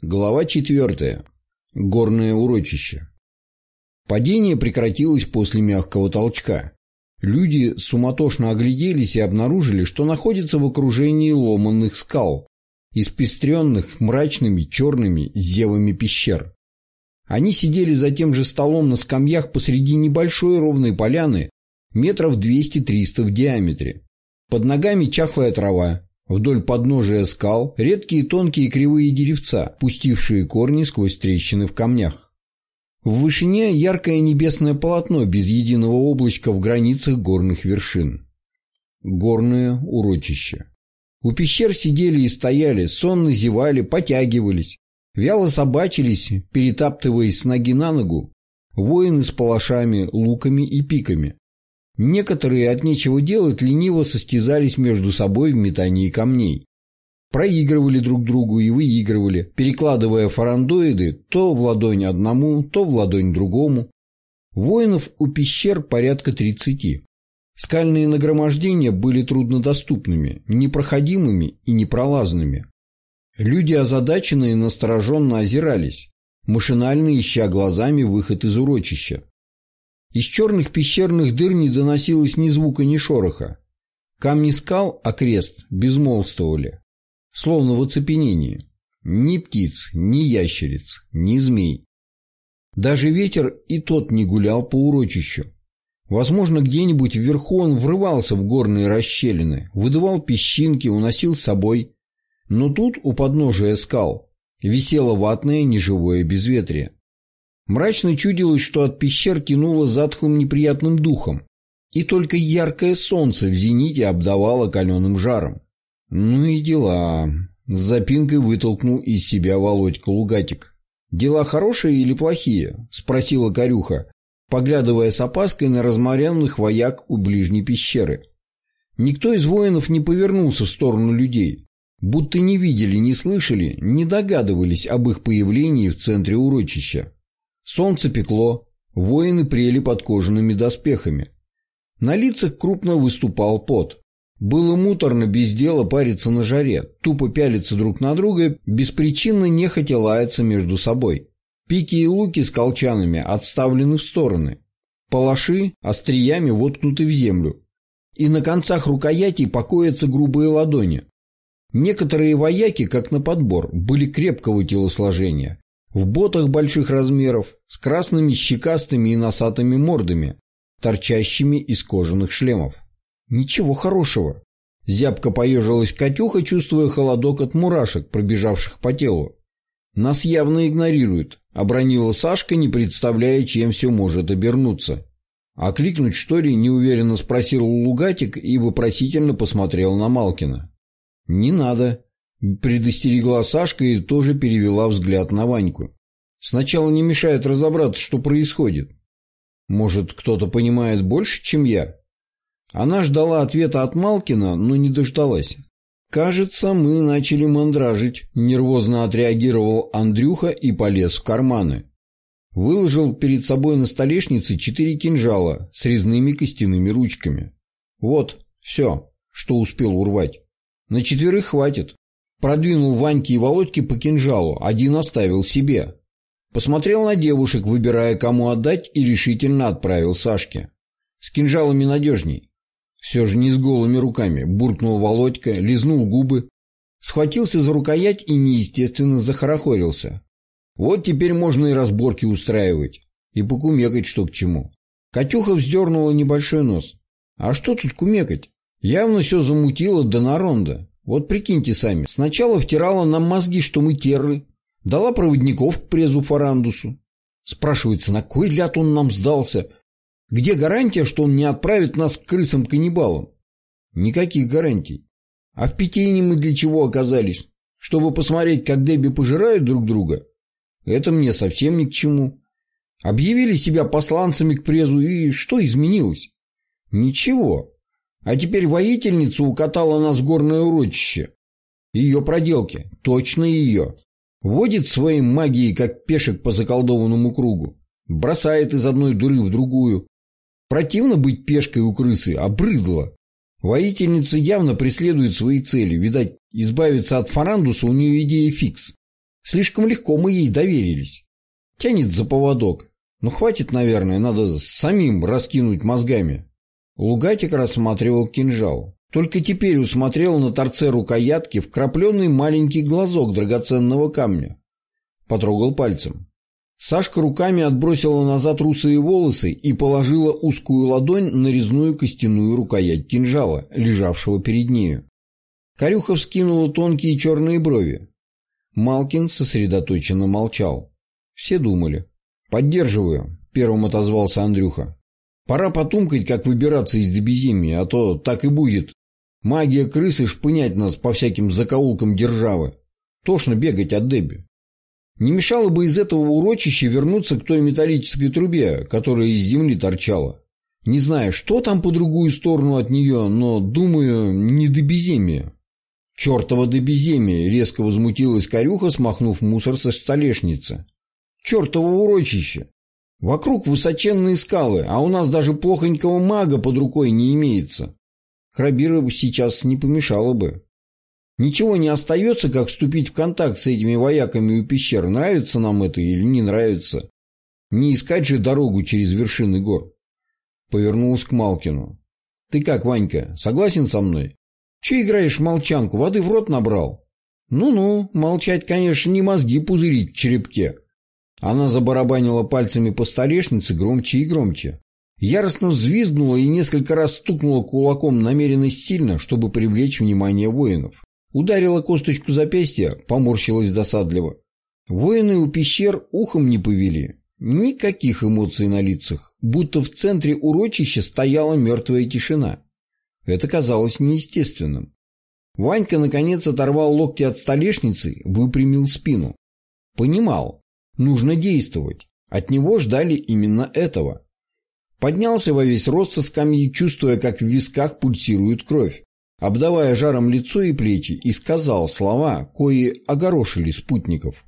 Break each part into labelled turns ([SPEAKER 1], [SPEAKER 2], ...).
[SPEAKER 1] Глава 4. Горное урочище. Падение прекратилось после мягкого толчка. Люди суматошно огляделись и обнаружили, что находятся в окружении ломанных скал, испестренных мрачными черными зевами пещер. Они сидели за тем же столом на скамьях посреди небольшой ровной поляны, метров 200-300 в диаметре. Под ногами чахлая трава, Вдоль подножия скал редкие тонкие кривые деревца, пустившие корни сквозь трещины в камнях. В вышине яркое небесное полотно без единого облачка в границах горных вершин. Горное урочище. У пещер сидели и стояли, сонно зевали, потягивались, вяло собачились, перетаптываясь с ноги на ногу, воины с палашами, луками и пиками. Некоторые от нечего делать лениво состязались между собой в метании камней. Проигрывали друг другу и выигрывали, перекладывая фарандоиды то в ладонь одному, то в ладонь другому. Воинов у пещер порядка тридцати. Скальные нагромождения были труднодоступными, непроходимыми и непролазными. Люди озадаченные настороженно озирались, машинально ища глазами выход из урочища. Из черных пещерных дыр не доносилось ни звука, ни шороха. Камни скал, окрест, безмолвствовали, словно в оцепенении. Ни птиц, ни ящериц, ни змей. Даже ветер и тот не гулял по урочищу. Возможно, где-нибудь вверху он врывался в горные расщелины, выдавал песчинки, уносил с собой. Но тут, у подножия скал, висело ватное неживое безветрие. Мрачно чудилось, что от пещер тянуло затхлым неприятным духом, и только яркое солнце в зените обдавало каленым жаром. Ну и дела. С запинкой вытолкнул из себя Володька Лугатик. «Дела хорошие или плохие?» – спросила Корюха, поглядывая с опаской на разморенных вояк у ближней пещеры. Никто из воинов не повернулся в сторону людей, будто не видели, не слышали, не догадывались об их появлении в центре урочища. Солнце пекло, воины прели под кожаными доспехами. На лицах крупно выступал пот. Было муторно без дела париться на жаре, тупо пялиться друг на друга, беспричинно нехотя лаяться между собой. Пики и луки с колчанами отставлены в стороны. Палаши остриями воткнуты в землю. И на концах рукоятей покоятся грубые ладони. Некоторые вояки, как на подбор, были крепкого телосложения, в ботах больших размеров, с красными щекастыми и носатыми мордами, торчащими из кожаных шлемов. Ничего хорошего. Зябко поежилась Катюха, чувствуя холодок от мурашек, пробежавших по телу. «Нас явно игнорируют», — обронила Сашка, не представляя, чем все может обернуться. «А кликнуть, что ли?» — неуверенно спросил Лугатик и вопросительно посмотрел на Малкина. «Не надо», Предостерегла Сашка и тоже перевела взгляд на Ваньку. Сначала не мешает разобраться, что происходит. Может, кто-то понимает больше, чем я? Она ждала ответа от Малкина, но не дождалась. «Кажется, мы начали мандражить», – нервозно отреагировал Андрюха и полез в карманы. Выложил перед собой на столешнице четыре кинжала с резными костяными ручками. «Вот, все, что успел урвать. На четверых хватит. Продвинул Ваньке и Володьке по кинжалу, один оставил себе. Посмотрел на девушек, выбирая, кому отдать, и решительно отправил Сашке. С кинжалами надежней. Все же не с голыми руками, буркнул Володька, лизнул губы, схватился за рукоять и неестественно захорохорился. Вот теперь можно и разборки устраивать, и покумекать что к чему. Катюха вздернула небольшой нос. А что тут кумекать? Явно все замутило до наронда. Вот прикиньте сами, сначала втирала нам мозги, что мы терры, дала проводников к презу Фарандусу. Спрашивается, на кой ляд он нам сдался? Где гарантия, что он не отправит нас к крысам-каннибалам? Никаких гарантий. А в питейне мы для чего оказались? Чтобы посмотреть, как Дебби пожирают друг друга? Это мне совсем ни к чему. Объявили себя посланцами к презу, и что изменилось? Ничего. А теперь воительница укатала нас в горное урочище. Ее проделки. Точно ее. Водит своей магией, как пешек по заколдованному кругу. Бросает из одной дыры в другую. Противно быть пешкой у крысы, а брыдло. Воительница явно преследует свои цели. Видать, избавиться от фарандуса у нее идея фикс. Слишком легко мы ей доверились. Тянет за поводок. Ну хватит, наверное, надо самим раскинуть мозгами. Лугатик рассматривал кинжал. Только теперь усмотрел на торце рукоятки вкрапленный маленький глазок драгоценного камня. Потрогал пальцем. Сашка руками отбросила назад русые волосы и положила узкую ладонь на резную костяную рукоять кинжала, лежавшего перед нею. Корюха вскинула тонкие черные брови. Малкин сосредоточенно молчал. Все думали. «Поддерживаю», — первым отозвался Андрюха. «Пора потумкать, как выбираться из добеземья, а то так и будет. Магия крысы шпынять нас по всяким закоулкам державы. Тошно бегать от Дебби. Не мешало бы из этого урочища вернуться к той металлической трубе, которая из земли торчала. Не знаю, что там по другую сторону от нее, но, думаю, не до беземия. «Чертова до беземия!» — резко возмутилась корюха, смахнув мусор со столешницы. «Чертово урочище! Вокруг высоченные скалы, а у нас даже плохонького мага под рукой не имеется. Храбира сейчас не помешало бы. Ничего не остается, как вступить в контакт с этими вояками у пещер, нравится нам это или не нравится. Не искать же дорогу через вершины гор. Повернулась к Малкину. Ты как, Ванька, согласен со мной? Че играешь в молчанку, воды в рот набрал? Ну-ну, молчать, конечно, не мозги пузырить в черепке. Она забарабанила пальцами по столешнице громче и громче. Яростно взвизгнула и несколько раз стукнула кулаком намеренно сильно, чтобы привлечь внимание воинов. Ударила косточку запястья, поморщилась досадливо. Воины у пещер ухом не повели. Никаких эмоций на лицах, будто в центре урочища стояла мертвая тишина. Это казалось неестественным. Ванька, наконец, оторвал локти от столешницы, выпрямил спину. Понимал, нужно действовать. От него ждали именно этого. Поднялся во весь рост со скамьи, чувствуя, как в висках пульсирует кровь обдавая жаром лицо и плечи, и сказал слова, кои огорошили спутников.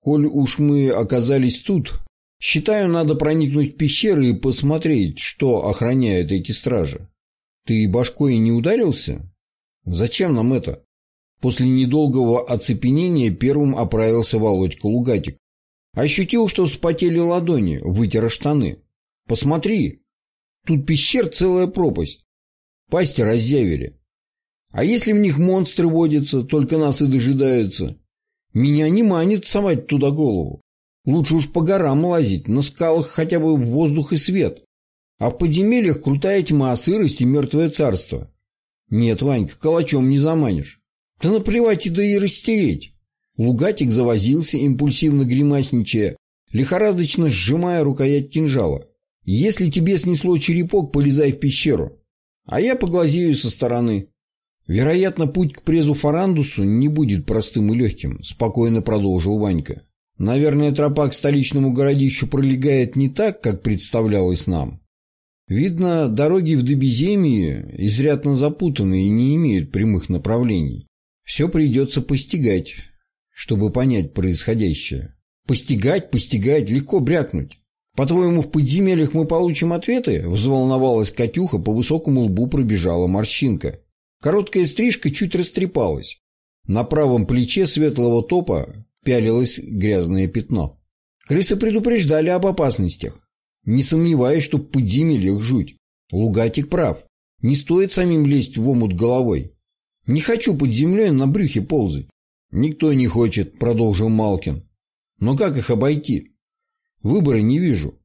[SPEAKER 1] «Коль уж мы оказались тут, считаю, надо проникнуть в пещеры и посмотреть, что охраняют эти стражи. Ты башкой не ударился? Зачем нам это?» После недолгого оцепенения первым оправился Володька Лугатик. Ощутил, что вспотели ладони, вытер штаны. «Посмотри, тут пещер целая пропасть. Пасти разъявили. А если в них монстры водятся, только нас и дожидаются? Меня не манит совать туда голову. Лучше уж по горам лазить, на скалах хотя бы воздух и свет. А в подземельях крутая тьма, сырость и мертвое царство. Нет, Ванька, калачом не заманишь. Да наплевать и да и растереть. Лугатик завозился, импульсивно гримасничая, лихорадочно сжимая рукоять кинжала. Если тебе снесло черепок, полезай в пещеру. А я поглазею со стороны. «Вероятно, путь к презу Фарандусу не будет простым и легким», – спокойно продолжил Ванька. «Наверное, тропа к столичному городищу пролегает не так, как представлялось нам. Видно, дороги в Добеземии изрядно запутаны и не имеют прямых направлений. Все придется постигать, чтобы понять происходящее. Постигать, постигать, легко брякнуть. По-твоему, в подземельях мы получим ответы?» – взволновалась Катюха, по высокому лбу пробежала морщинка. Короткая стрижка чуть растрепалась. На правом плече светлого топа пялилось грязное пятно. Крысы предупреждали об опасностях. Не сомневаюсь, что в подземельях жуть. Лугатик прав. Не стоит самим лезть в омут головой. Не хочу под землей на брюхе ползать. Никто не хочет, продолжил Малкин. Но как их обойти? Выбора не вижу.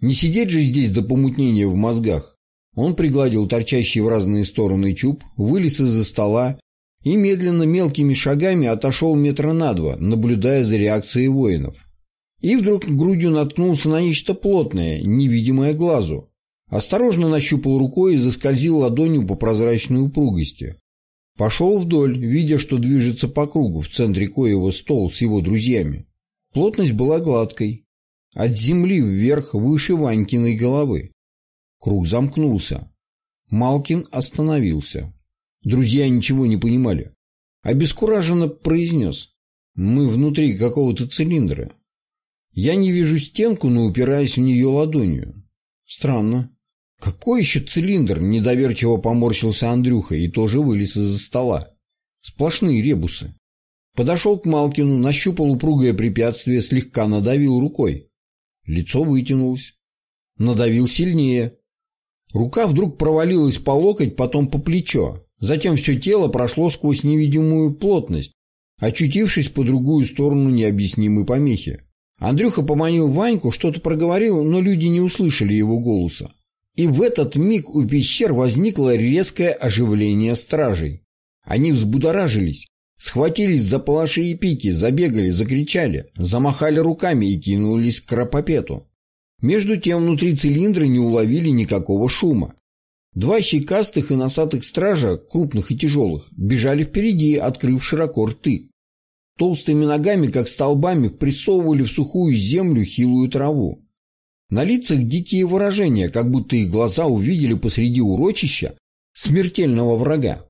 [SPEAKER 1] Не сидеть же здесь до помутнения в мозгах. Он пригладил торчащий в разные стороны чуб, вылез из-за стола и медленно мелкими шагами отошел метра на два, наблюдая за реакцией воинов. И вдруг грудью наткнулся на нечто плотное, невидимое глазу. Осторожно нащупал рукой и заскользил ладонью по прозрачной упругости. Пошел вдоль, видя, что движется по кругу, в центре коего стол с его друзьями. Плотность была гладкой. От земли вверх выше Ванькиной головы. Круг замкнулся. Малкин остановился. Друзья ничего не понимали. Обескураженно произнес. «Мы внутри какого-то цилиндра. Я не вижу стенку, но упираюсь в нее ладонью. Странно. Какой еще цилиндр?» Недоверчиво поморщился Андрюха и тоже вылез из-за стола. Сплошные ребусы. Подошел к Малкину, нащупал упругое препятствие, слегка надавил рукой. Лицо вытянулось. Надавил сильнее. Рука вдруг провалилась по локоть, потом по плечо. Затем все тело прошло сквозь невидимую плотность, очутившись по другую сторону необъяснимой помехи. Андрюха поманил Ваньку, что-то проговорил, но люди не услышали его голоса. И в этот миг у пещер возникло резкое оживление стражей. Они взбудоражились, схватились за палаши и пики, забегали, закричали, замахали руками и кинулись к Рапопету. Между тем внутри цилиндра не уловили никакого шума. Два щекастых и носатых стража, крупных и тяжелых, бежали впереди, открыв широко рты. Толстыми ногами, как столбами, прессовывали в сухую землю хилую траву. На лицах дикие выражения, как будто их глаза увидели посреди урочища смертельного врага.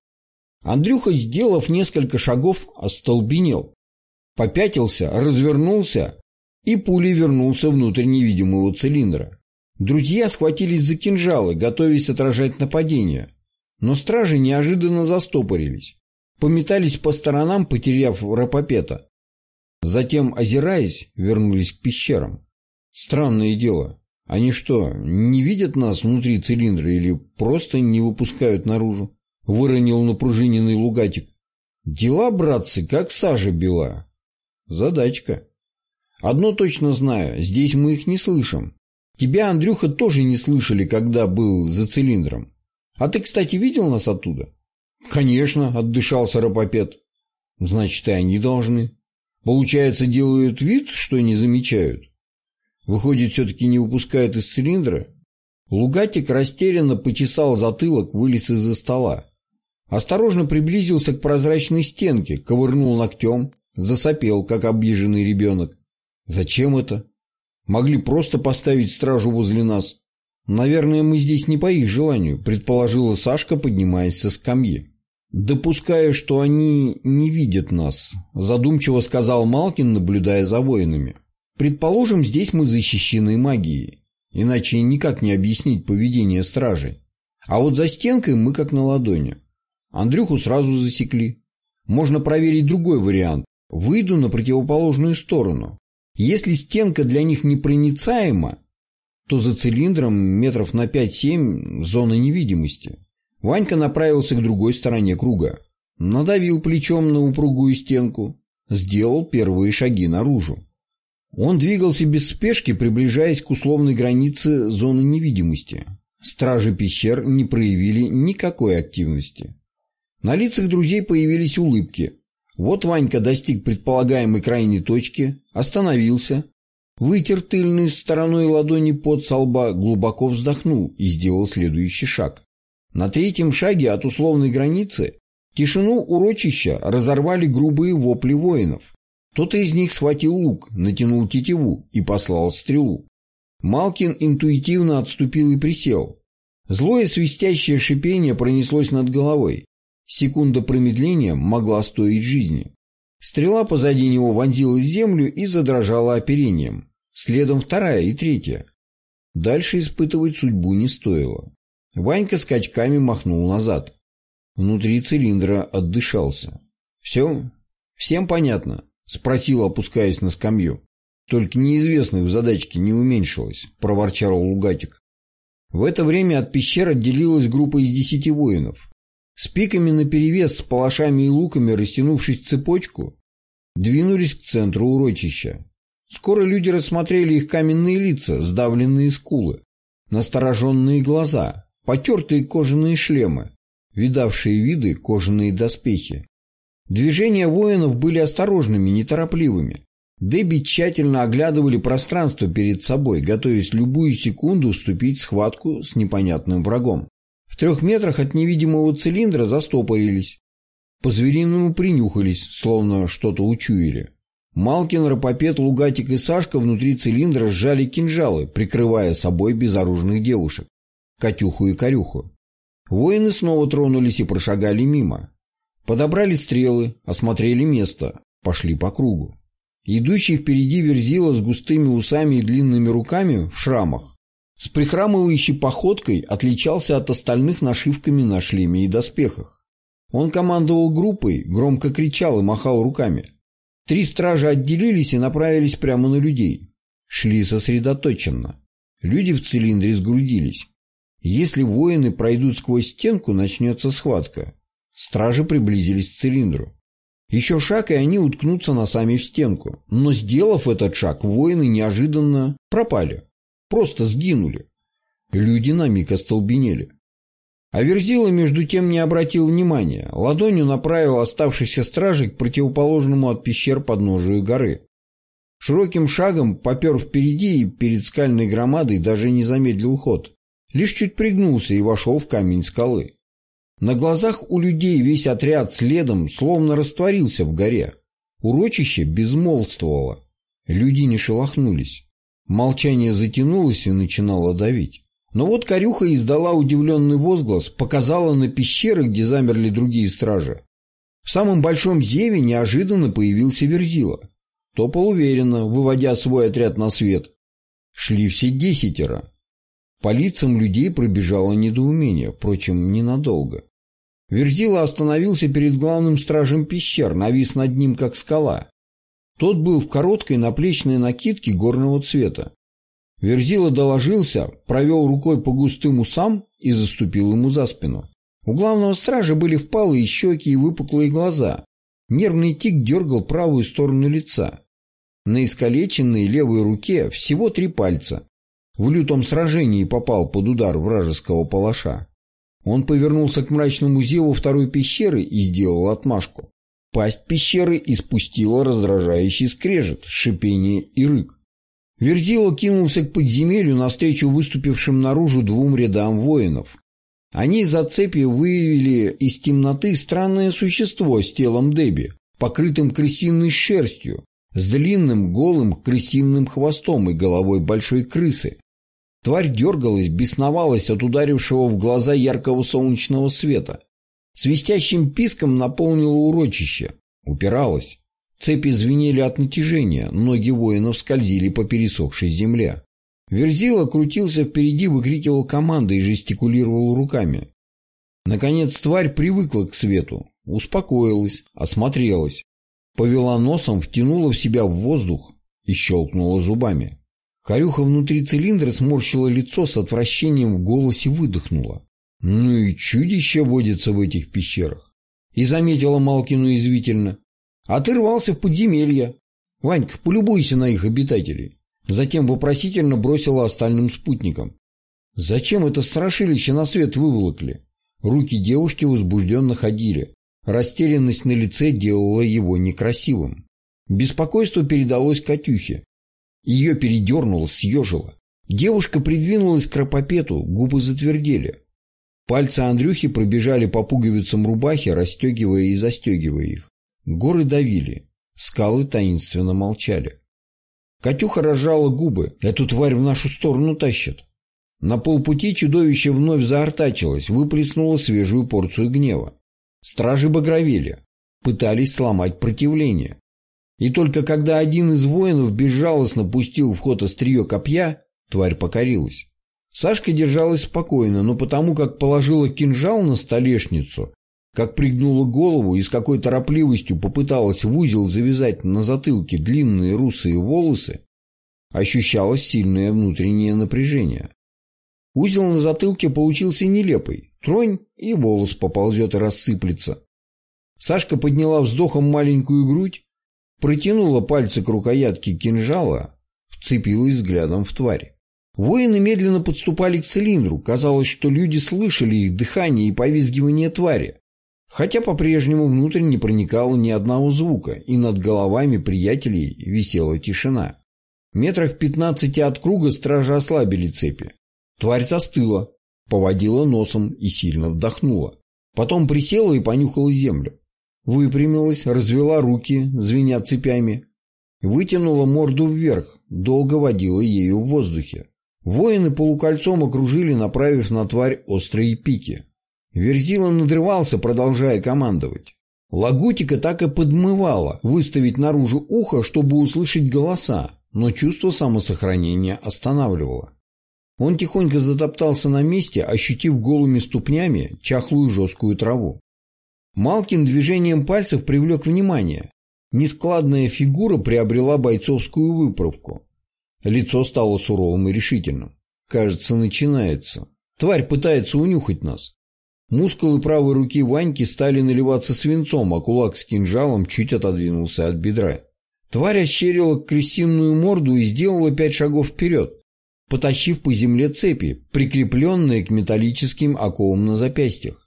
[SPEAKER 1] Андрюха, сделав несколько шагов, остолбенел. Попятился, развернулся и пулей вернулся внутрь невидимого цилиндра. Друзья схватились за кинжалы, готовясь отражать нападение. Но стражи неожиданно застопорились. Пометались по сторонам, потеряв Рапопета. Затем, озираясь, вернулись к пещерам. Странное дело. Они что, не видят нас внутри цилиндра или просто не выпускают наружу? Выронил напружиненный лугатик. Дела, братцы, как сажа бела. Задачка. Одно точно знаю, здесь мы их не слышим. Тебя, Андрюха, тоже не слышали, когда был за цилиндром. А ты, кстати, видел нас оттуда? Конечно, отдышался Рапопед. Значит, и они должны. Получается, делают вид, что не замечают. Выходит, все-таки не выпускают из цилиндра? Лугатик растерянно почесал затылок, вылез из-за стола. Осторожно приблизился к прозрачной стенке, ковырнул ногтем, засопел, как обиженный ребенок. Зачем это? Могли просто поставить стражу возле нас. Наверное, мы здесь не по их желанию, предположила Сашка, поднимаясь со скамьи. Допуская, что они не видят нас, задумчиво сказал Малкин, наблюдая за воинами. Предположим, здесь мы защищены магией, иначе никак не объяснить поведение стражей. А вот за стенкой мы как на ладони. Андрюху сразу засекли. Можно проверить другой вариант. Выйду на противоположную сторону. Если стенка для них непроницаема, то за цилиндром метров на 5-7 зона невидимости. Ванька направился к другой стороне круга. Надавил плечом на упругую стенку. Сделал первые шаги наружу. Он двигался без спешки, приближаясь к условной границе зоны невидимости. Стражи пещер не проявили никакой активности. На лицах друзей появились улыбки. Вот Ванька достиг предполагаемой крайней точки, остановился, вытер тыльной стороной ладони под со лба, глубоко вздохнул и сделал следующий шаг. На третьем шаге от условной границы тишину урочища разорвали грубые вопли воинов. Кто-то из них схватил лук, натянул тетиву и послал стрелу. Малкин интуитивно отступил и присел. Злое свистящее шипение пронеслось над головой. Секунда промедления могла стоить жизни. Стрела позади него вонзилась в землю и задрожала оперением. Следом вторая и третья. Дальше испытывать судьбу не стоило. Ванька скачками махнул назад. Внутри цилиндра отдышался. «Все? Всем понятно?» — спросил, опускаясь на скамью. «Только неизвестных в задачке не уменьшилось», — проворчал Лугатик. В это время от пещер отделилась группа из десяти воинов. С пиками наперевес, с палашами и луками, растянувшись в цепочку, двинулись к центру урочища. Скоро люди рассмотрели их каменные лица, сдавленные скулы, настороженные глаза, потертые кожаные шлемы, видавшие виды кожаные доспехи. Движения воинов были осторожными, неторопливыми. Дебби тщательно оглядывали пространство перед собой, готовясь любую секунду вступить в схватку с непонятным врагом. В трех метрах от невидимого цилиндра застопорились. По-звериному принюхались, словно что-то учуяли. Малкин, Рапопет, Лугатик и Сашка внутри цилиндра сжали кинжалы, прикрывая собой безоружных девушек. Катюху и Корюху. Воины снова тронулись и прошагали мимо. Подобрали стрелы, осмотрели место, пошли по кругу. Идущий впереди верзила с густыми усами и длинными руками в шрамах с прихрамывающей походкой отличался от остальных нашивками на шлеме и доспехах. Он командовал группой, громко кричал и махал руками. Три стража отделились и направились прямо на людей. Шли сосредоточенно. Люди в цилиндре сгрудились. Если воины пройдут сквозь стенку, начнется схватка. Стражи приблизились к цилиндру. Еще шаг, и они уткнутся носами в стенку. Но сделав этот шаг, воины неожиданно пропали. Просто сгинули. Люди на миг остолбенели. А Верзила между тем не обратил внимания. Ладонью направил оставшихся стражей к противоположному от пещер подножию горы. Широким шагом попер впереди и перед скальной громадой даже не замедлил ход. Лишь чуть пригнулся и вошел в камень скалы. На глазах у людей весь отряд следом словно растворился в горе. Урочище безмолвствовало. Люди не шелохнулись. Молчание затянулось и начинало давить. Но вот корюха издала удивленный возглас, показала на пещеры, где замерли другие стражи. В самом большом зеве неожиданно появился Верзила. Топал уверенно, выводя свой отряд на свет. Шли все десятеро. По лицам людей пробежало недоумение, впрочем, ненадолго. Верзила остановился перед главным стражем пещер, навис над ним, как скала. Тот был в короткой наплечной накидке горного цвета. Верзила доложился, провел рукой по густым усам и заступил ему за спину. У главного стража были впалые щеки и выпуклые глаза. Нервный тик дергал правую сторону лица. На искалеченной левой руке всего три пальца. В лютом сражении попал под удар вражеского палаша. Он повернулся к мрачному зеву второй пещеры и сделал отмашку. Пасть пещеры испустила раздражающий скрежет, шипение и рык. Верзила кинулся к подземелью навстречу выступившим наружу двум рядам воинов. Они за цепи выявили из темноты странное существо с телом Деби, покрытым крысиной шерстью, с длинным голым крысиным хвостом и головой большой крысы. Тварь дергалась, бесновалась от ударившего в глаза яркого солнечного света. Свистящим писком наполнило урочище. Упиралась. Цепи звенели от натяжения, ноги воинов скользили по пересохшей земле. Верзила крутился впереди, выкрикивал команды и жестикулировал руками. Наконец тварь привыкла к свету, успокоилась, осмотрелась. Повела носом, втянула в себя в воздух и щелкнула зубами. Харюха внутри цилиндра сморщила лицо с отвращением в голосе выдохнула. Ну и чудище водится в этих пещерах. И заметила Малкину извительно. А ты рвался в подземелье. Ванька, полюбуйся на их обитателей. Затем вопросительно бросила остальным спутникам. Зачем это страшилище на свет выволокли? Руки девушки возбужденно ходили. Растерянность на лице делала его некрасивым. Беспокойство передалось Катюхе. Ее передернуло, съежило. Девушка придвинулась к Рапопету, губы затвердели. Пальцы Андрюхи пробежали по пуговицам рубахи, расстегивая и застегивая их. Горы давили, скалы таинственно молчали. Катюха разжала губы. Эту тварь в нашу сторону тащит. На полпути чудовище вновь заортачилось, выплеснуло свежую порцию гнева. Стражи багровели, пытались сломать противление. И только когда один из воинов безжалостно пустил в ход острие копья, тварь покорилась. Сашка держалась спокойно, но потому как положила кинжал на столешницу, как пригнула голову и с какой торопливостью попыталась в узел завязать на затылке длинные русые волосы, ощущалось сильное внутреннее напряжение. Узел на затылке получился нелепый. Тронь, и волос поползет и рассыплется. Сашка подняла вздохом маленькую грудь, протянула пальцы к рукоятке кинжала, вцепилась взглядом в тварь. Воины медленно подступали к цилиндру. Казалось, что люди слышали их дыхание и повизгивание твари хотя по-прежнему внутрь не проникало ни одного звука, и над головами приятелей висела тишина. Метрах пятнадцати от круга стражи ослабили цепи. Тварь застыла, поводила носом и сильно вдохнула. Потом присела и понюхала землю. Выпрямилась, развела руки, звеня цепями. Вытянула морду вверх, долго водила ею в воздухе. Воины полукольцом окружили, направив на тварь острые пики. Верзила надрывался, продолжая командовать. Лагутика так и подмывала выставить наружу ухо, чтобы услышать голоса, но чувство самосохранения останавливало. Он тихонько затоптался на месте, ощутив голыми ступнями чахлую жесткую траву. Малкин движением пальцев привлек внимание. Нескладная фигура приобрела бойцовскую выправку. Лицо стало суровым и решительным. Кажется, начинается. Тварь пытается унюхать нас. Мускулы правой руки Ваньки стали наливаться свинцом, а кулак с кинжалом чуть отодвинулся от бедра. Тварь ощерила крысиную морду и сделала пять шагов вперед, потащив по земле цепи, прикрепленные к металлическим оковам на запястьях.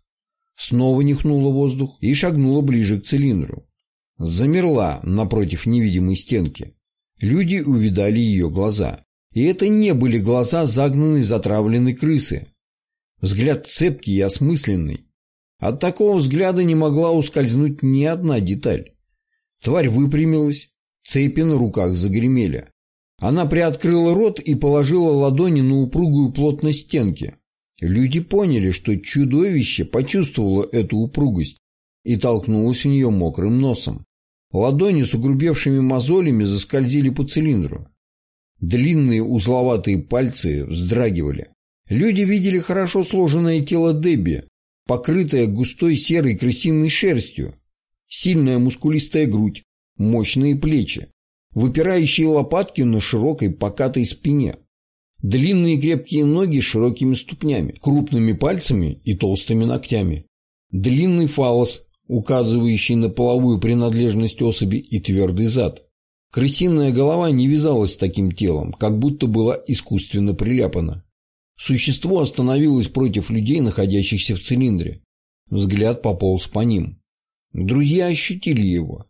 [SPEAKER 1] Снова нюхнула воздух и шагнула ближе к цилиндру. Замерла напротив невидимой стенки. Люди увидали ее глаза. И это не были глаза загнанной затравленной крысы. Взгляд цепкий и осмысленный. От такого взгляда не могла ускользнуть ни одна деталь. Тварь выпрямилась, цепи на руках загремели. Она приоткрыла рот и положила ладони на упругую плотность стенки. Люди поняли, что чудовище почувствовало эту упругость и толкнулось в нее мокрым носом. Ладони с угрубевшими мозолями заскользили по цилиндру. Длинные узловатые пальцы вздрагивали. Люди видели хорошо сложенное тело Дебби, покрытое густой серой крысиной шерстью, сильная мускулистая грудь, мощные плечи, выпирающие лопатки на широкой покатой спине, длинные крепкие ноги с широкими ступнями, крупными пальцами и толстыми ногтями, длинный фалос, указывающий на половую принадлежность особи и твердый зад. Крысиная голова не вязалась с таким телом, как будто была искусственно приляпана. Существо остановилось против людей, находящихся в цилиндре. Взгляд пополз по ним. Друзья ощутили его.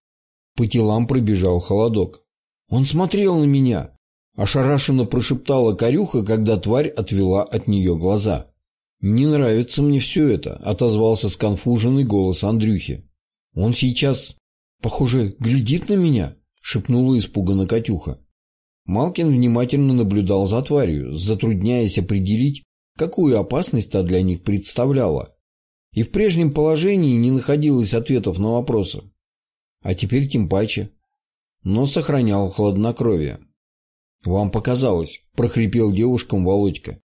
[SPEAKER 1] По телам пробежал холодок. «Он смотрел на меня!» Ошарашенно прошептала корюха, когда тварь отвела от нее глаза. «Не нравится мне все это», — отозвался сконфуженный голос Андрюхи. «Он сейчас, похоже, глядит на меня», — шепнула испуганно Катюха. Малкин внимательно наблюдал за тварью, затрудняясь определить, какую опасность та для них представляла. И в прежнем положении не находилось ответов на вопросы. А теперь тем паче. Но сохранял хладнокровие. «Вам показалось», — прохрипел девушкам Володька.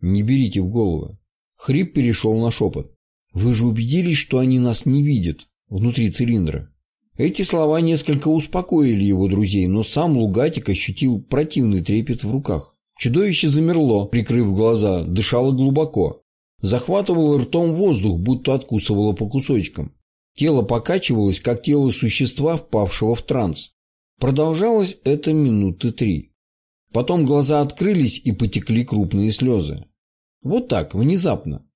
[SPEAKER 1] «Не берите в голову». Хрип перешел на шепот. «Вы же убедились, что они нас не видят внутри цилиндра?» Эти слова несколько успокоили его друзей, но сам Лугатик ощутил противный трепет в руках. Чудовище замерло, прикрыв глаза, дышало глубоко. Захватывало ртом воздух, будто откусывало по кусочкам. Тело покачивалось, как тело существа, впавшего в транс. Продолжалось это минуты три. Потом глаза открылись и потекли крупные слезы. Вот так, внезапно.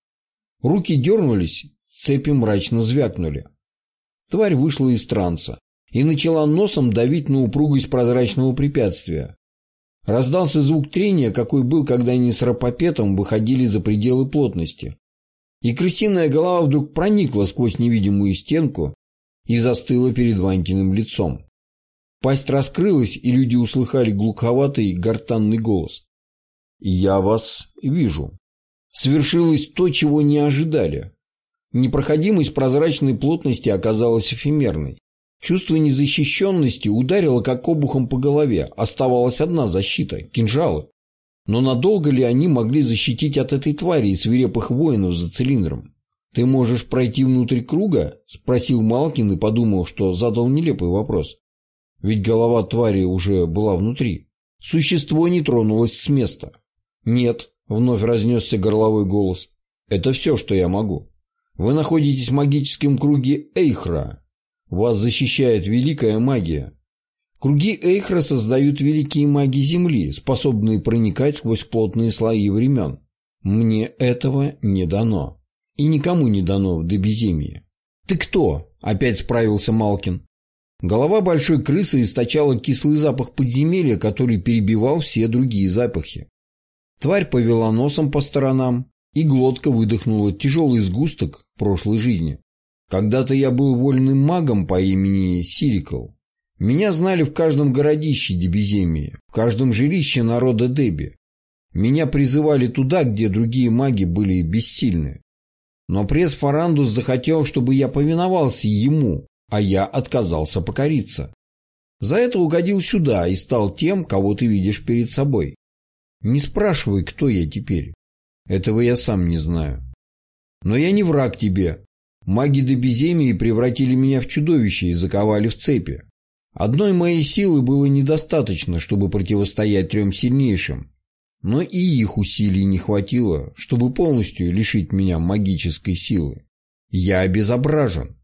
[SPEAKER 1] Руки дернулись, цепи мрачно звякнули. Тварь вышла из транса и начала носом давить на упругость прозрачного препятствия. Раздался звук трения, какой был, когда они с рапопетом выходили за пределы плотности. И крысиная голова вдруг проникла сквозь невидимую стенку и застыла перед Ванькиным лицом. Пасть раскрылась, и люди услыхали глуховатый гортанный голос. «Я вас вижу». Свершилось то, чего не ожидали. Непроходимость прозрачной плотности оказалась эфемерной. Чувство незащищенности ударило как обухом по голове. Оставалась одна защита – кинжалы. Но надолго ли они могли защитить от этой твари и свирепых воинов за цилиндром? «Ты можешь пройти внутрь круга?» – спросил Малкин и подумал, что задал нелепый вопрос. Ведь голова твари уже была внутри. Существо не тронулось с места. «Нет», – вновь разнесся горловой голос, – «это все, что я могу». Вы находитесь в магическом круге Эйхра. Вас защищает великая магия. Круги Эйхра создают великие маги Земли, способные проникать сквозь плотные слои времен. Мне этого не дано. И никому не дано в Дебеземье. «Ты кто?» – опять справился Малкин. Голова большой крысы источала кислый запах подземелья, который перебивал все другие запахи. Тварь повела носом по сторонам, и глотка выдохнула тяжелый сгусток прошлой жизни. Когда-то я был вольным магом по имени Сирикл. Меня знали в каждом городище Дебеземии, в каждом жилище народа Деби. Меня призывали туда, где другие маги были бессильны. Но пресс Фарандус захотел, чтобы я повиновался ему, а я отказался покориться. За это угодил сюда и стал тем, кого ты видишь перед собой. Не спрашивай, кто я теперь. Этого я сам не знаю. Но я не враг тебе. Маги до беземии превратили меня в чудовище и заковали в цепи. Одной моей силы было недостаточно, чтобы противостоять трем сильнейшим, но и их усилий не хватило, чтобы полностью лишить меня магической силы. Я обезображен,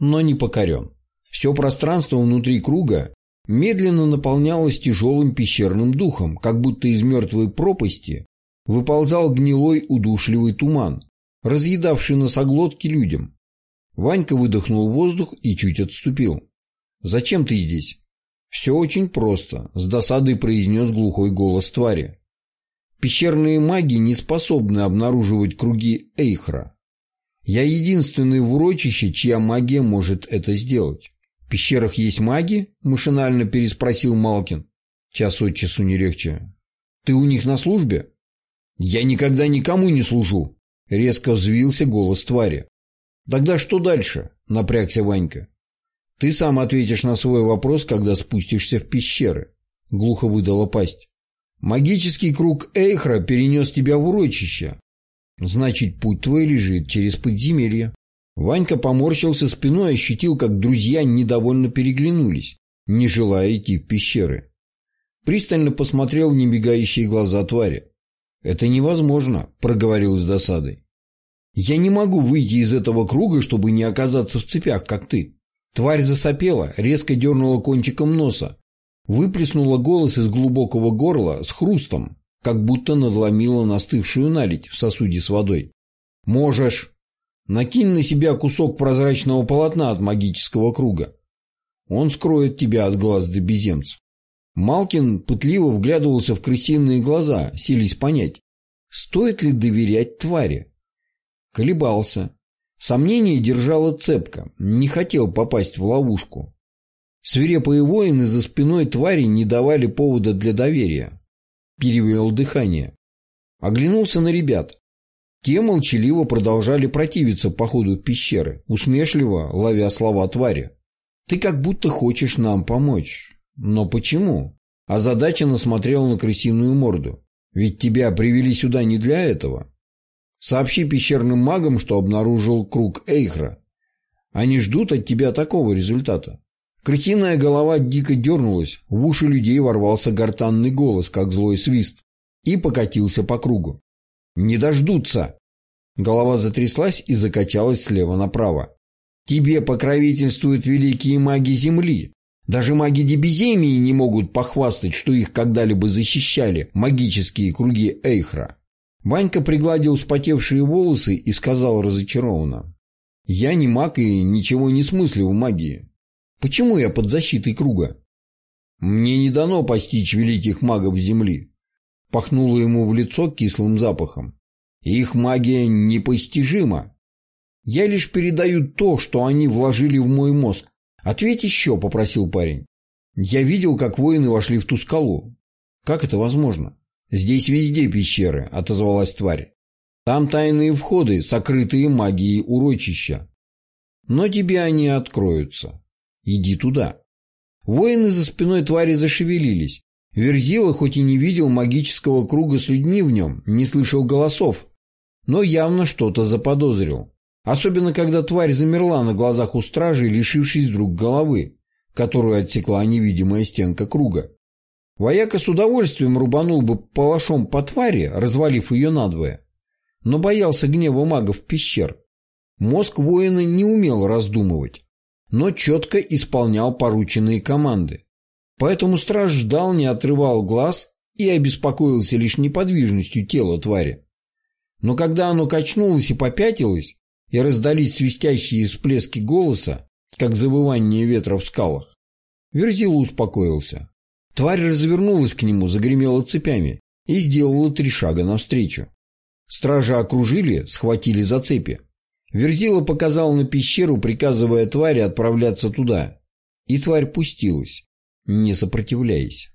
[SPEAKER 1] но не покорен. Все пространство внутри круга медленно наполнялось тяжелым пещерным духом, как будто из мертвой пропасти выползал гнилой удушливый туман, разъедавший носоглотки людям. Ванька выдохнул воздух и чуть отступил. «Зачем ты здесь?» «Все очень просто», — с досадой произнес глухой голос твари. «Пещерные маги не способны обнаруживать круги Эйхра. Я единственный в урочище, чья магия может это сделать». «В пещерах есть маги?» — машинально переспросил Малкин. «Час от часу не легче». «Ты у них на службе?» «Я никогда никому не служу», — резко взвился голос твари. «Тогда что дальше?» — напрягся Ванька. «Ты сам ответишь на свой вопрос, когда спустишься в пещеры», — глухо выдала пасть. «Магический круг Эйхра перенес тебя в урочище. Значит, путь твой лежит через подземелье». Ванька поморщился спиной и ощутил, как друзья недовольно переглянулись, не желая идти в пещеры. Пристально посмотрел в небегающие глаза твари. «Это невозможно», — проговорил с досадой. «Я не могу выйти из этого круга, чтобы не оказаться в цепях, как ты». Тварь засопела, резко дернула кончиком носа, выплеснула голос из глубокого горла с хрустом, как будто надломила настывшую наледь в сосуде с водой. «Можешь. Накинь на себя кусок прозрачного полотна от магического круга. Он скроет тебя от глаз до беземцев». Малкин пытливо вглядывался в крысиные глаза, сились понять, стоит ли доверять твари. Колебался, Сомнение держало цепко, не хотел попасть в ловушку. Свирепые воины за спиной твари не давали повода для доверия. Перевел дыхание. Оглянулся на ребят. Те молчаливо продолжали противиться по ходу пещеры, усмешливо ловя слова твари. «Ты как будто хочешь нам помочь. Но почему?» А насмотрела на крысиную морду. «Ведь тебя привели сюда не для этого. Сообщи пещерным магам, что обнаружил круг Эйхра. Они ждут от тебя такого результата. Крысиная голова дико дернулась, в уши людей ворвался гортанный голос, как злой свист, и покатился по кругу. «Не дождутся!» Голова затряслась и закачалась слева направо. «Тебе покровительствуют великие маги Земли. Даже маги Дебиземии не могут похвастать, что их когда-либо защищали магические круги Эйхра». Ванька пригладил вспотевшие волосы и сказал разочарованно. «Я не маг и ничего не смыслю в магии. Почему я под защитой круга?» «Мне не дано постичь великих магов Земли», — пахнуло ему в лицо кислым запахом. «Их магия непостижима. Я лишь передаю то, что они вложили в мой мозг. Ответь еще», — попросил парень. «Я видел, как воины вошли в ту скалу. Как это возможно?» «Здесь везде пещеры», — отозвалась тварь. «Там тайные входы, сокрытые магией урочища. Но тебе они откроются. Иди туда». Воины за спиной твари зашевелились. Верзила, хоть и не видел магического круга с людьми в нем, не слышал голосов, но явно что-то заподозрил. Особенно, когда тварь замерла на глазах у стражей, лишившись вдруг головы, которую отсекла невидимая стенка круга. Вояка с удовольствием рубанул бы палашом по твари, развалив ее надвое, но боялся гнева магов пещер. Мозг воина не умел раздумывать, но четко исполнял порученные команды. Поэтому страж ждал, не отрывал глаз и обеспокоился лишь неподвижностью тела твари. Но когда оно качнулось и попятилось, и раздались свистящие всплески голоса, как завывание ветра в скалах, Верзила успокоился. Тварь развернулась к нему, загремела цепями и сделала три шага навстречу. Стражи окружили, схватили за цепи. Верзила показал на пещеру, приказывая твари отправляться туда. И тварь пустилась, не сопротивляясь.